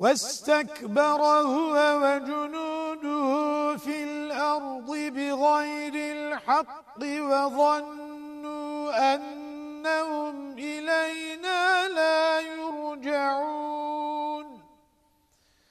واستكبر هو وجنوده في الأرض بغير الحق وظنوا أنه